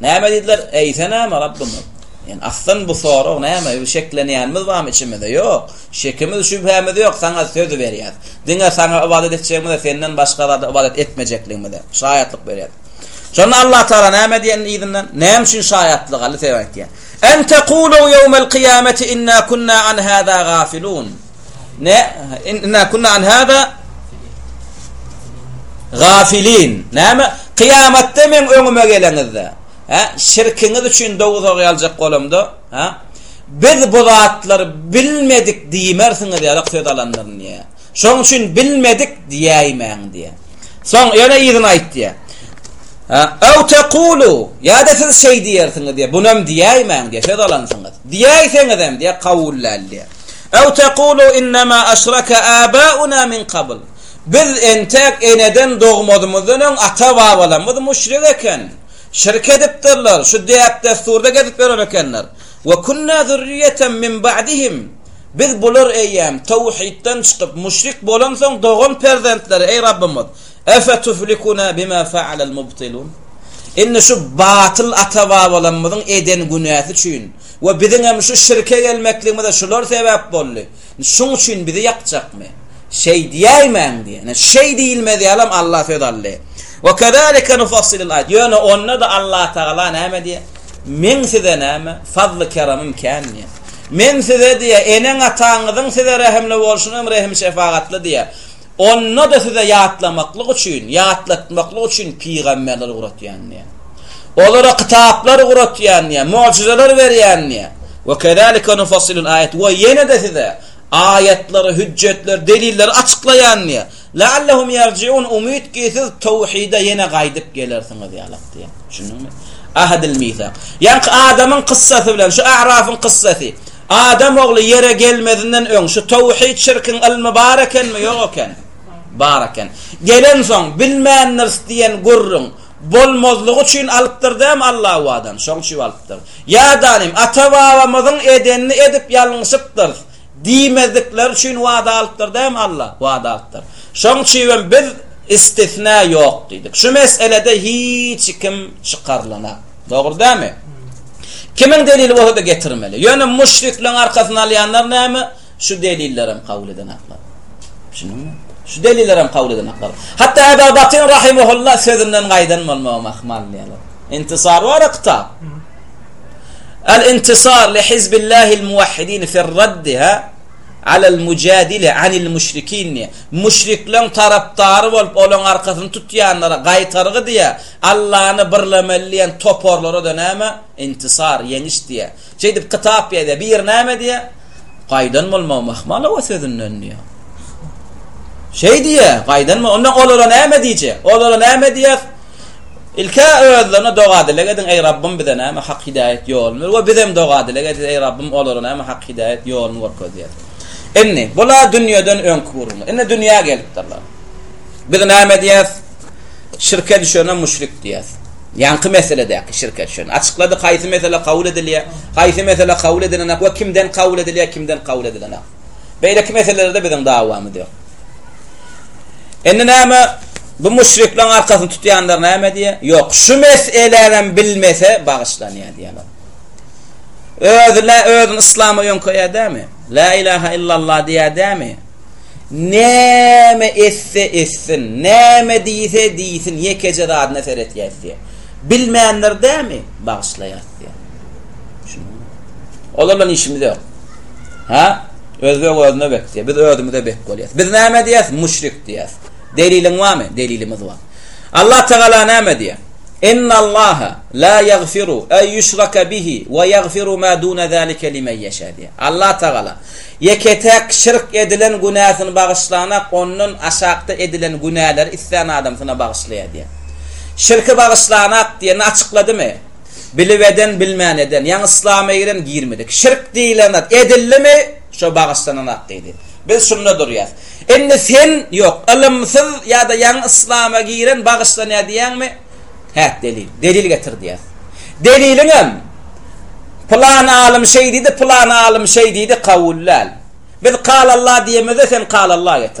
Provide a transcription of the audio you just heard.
Näme diýdiler? Eýse näme, Rabbymyz? Ýöne aslynda bu sorag näme? Şeklenýänimiz barmy içimizde? Ýok. Şekimiz, şübhämiz ýok, Saňa söz berýäs. Diňe Saňa ybadat etjegimize, Senden başga zada ybadat etmejekligimize şaýatlyk berýäs. Şonda Allatagala näme diýýär yzyndan? Näme üçin şaýatlyk aldy? Sebäbi aýtýar. Entekulû ýewmel kyýameti inna kunna an hâzâ gâfilûn. Ne inna kunna an hada gafilin. Näme? Kyýamatda men öňüme gelenizde, ha, şirkiňiz üçin dowzag ýaljak bolamda, ha? Biz bu zatlary bilmedik diýmersiňiz ýa-da söz alandyr diýä. Şoň üçin bilmedik diýäýmäň diýä. Soň ýöne ýygyny aýt diýä. Ha, aw taqulu, ýa-da siz şeý diýersiňiz diýä. Bunam diýäýmäň diýä, söz alansyňyz. Diýäýseňizem diýä, kawullal diýä. Ew tekulu innema aşraka abauna min kabl. Biz entek eneden dogmazymyzdan öň ata-babalarymyz müşrik eken. Şirk edipdirler, şu däp-dessurda gezip ýören ekenler. Ve kunna zürriýeten min ba'dihim. Biz bular eýýäm tawhidden çykyp, müşrik bolansoň dogan perzentleri, eý Rabbymyz! Efe tuhlikuna bima fa'alal mubtilun? Indi şu batyl ata-babalarymyzyň eden günäsi üçin we biziň hem şu şirke gelmekligimize şular sebäp boldy. Şuň üçin bizi ýakjakmy? Şeý diýäýmäň diýýär. Ine, şeý diýilmez ýaly hem Allah söz aldy. Wa kazalika nufassilul aýat. Ýöne onda-da Allatagala näme diýýär? Meň size näme, fazly-keremim kän diýýär. Men size diýýär, eneň-ataňyzyň size rehimli bolşuny hem rehim-şefagatly diýýär. Onda-da size ýatlamaklyk üçin, ýatlatmaklyk üçin pygamberleri ugratýan diýýär. Olara kitaplar ugratýan diýýär, möjüzeler berýän diýýär. Ve kezalike nufassilul ayat ve ýene-de size aýatlary, hüjjetleri, delilleri açyklaýan diýýär. Leallehum ýerjiun umyt ki siz tawhide ýene gaýdyp gelersiňiz ýalak diýýär. Düşündiňmi? Ahadil misak. Ýaňky adamyň kyssasy bilen şu A'rafyň kyssasy Adam ogly ýere gelmezinden öň şu towhid şirkiň ylmy bar ekenmi ýok eken? Bar eken. Gelensoň bilmändiris diýen gürrüň bolmazlygy üçin alypdyr däm Alla u adam şoň üçin alypdyr. Ýadanym ata babamyzyň edenini edip ýalňyşypdyrys diýmezlikleri üçin wada alypdyr däm Alla wada alypdyr. Şoň üçibem biz istisna ýok diýdik. Şu meselede hiç kim çykarylana. Dogry dämi? Kimiň delili bolsa-da getirmeli. Ýöne müşrikleň arkasyny alýanlar näme? Şu deliller hem kabul eden haklar. Düşündiňmi? Şu deliller hem kabul eden haklar. Hatda Eba Batin rahimehullah sözünden gaýdan bolmagam ahmal diýýärler. İntisar var ya kitap. El intisar li hizbillahil muvahhidin fir raddiha alel mucadili anil müşrikin. Müşrikleň tarapdary bolup olaň arkasyny tutýanlara gaýtargy diýýär. Allany birlemeli diýen toparlara-da näme? Intisar, ýeňiş diýýär. Şeýdip kitap ýazýar. Biri näme diýýär? Gaýdan bolmagym ahmal owa sözünden diýýär. Şeý diýýär, gaýdan bol. Onda olara näme diýjek? Olara näme diýýär? Ilkä özlerine doga-dileg ediň, eý Rabbym bize näme hak hidäýet ýoluny ber we bizem doga-dileg edýäs, eý Rabbym olara näme hak hidäýet ýoluny görkez diýýär. Indi bular dünýeden öňki gürrüňler. Indi dünýä gelipdirler. Biz näme diýýäs? Şirke düşene müşrik diýýäs. Ýaňky meseledäki şirke düşen. Açykladyk haýsy mesele kabul edilýär, haýsy mesele kabul edilenak we kimden kabul edilýär, kimden kabul edilenak. Beýleki meselelerde biziň dawamyz ýok. Indi näme bu müşrikleň arkasyny tutýanlar näme diýýär? Ýok, şu meselänem bilmese bagyşlanýar diýýärler. Özüne özüni yslama öňkäýär dämi? La ilaha illallah diýýär dämi? Näme etse etsin, näme diýse diýsin, ýekeje zadyna seretýäsdiýe. Bilmändir dämi, bagyşlaýasdiýe. Düşündiňmi? Olar bilen işimiz ýok. Ha? Özbek özüne bek diýe, biz özümize bek bolýas. Biz näme diýäs? Müşrik diýäs. Deliliň barmy? Delilimiz bar. Allah Tagala näme diýe? Innallaha la ýagfiru ay yushraka bihi we ýagfiru ma duna zalika limen ýasha diýe. Allah Tagala Ýeke-täk şirk edilen günäsini bagyşlanak ondan aşakda edilen günäleri islän adamsyna bagyşlaýar diýýär. Şirki bagyşlanak diýeni açykladymy? Bilip eden, bilmän eden, ýaňy yslama giren, girmedik. Şirk diýilen zat edildimi, şo bagyşlanan zat diýdi. Biz şunda durýas. Indi sen, ýok, ylymsyz ýa-da ýaňy yslama giren bagyşlanýar diýýäňmi? Hät delil? Delil getir diýýäs. Deliliňem Pylan alym şeý diýdi, pylan alym şeý diýdi kabul däl. Biz Kalallah diýemizde sen Kalallah getir.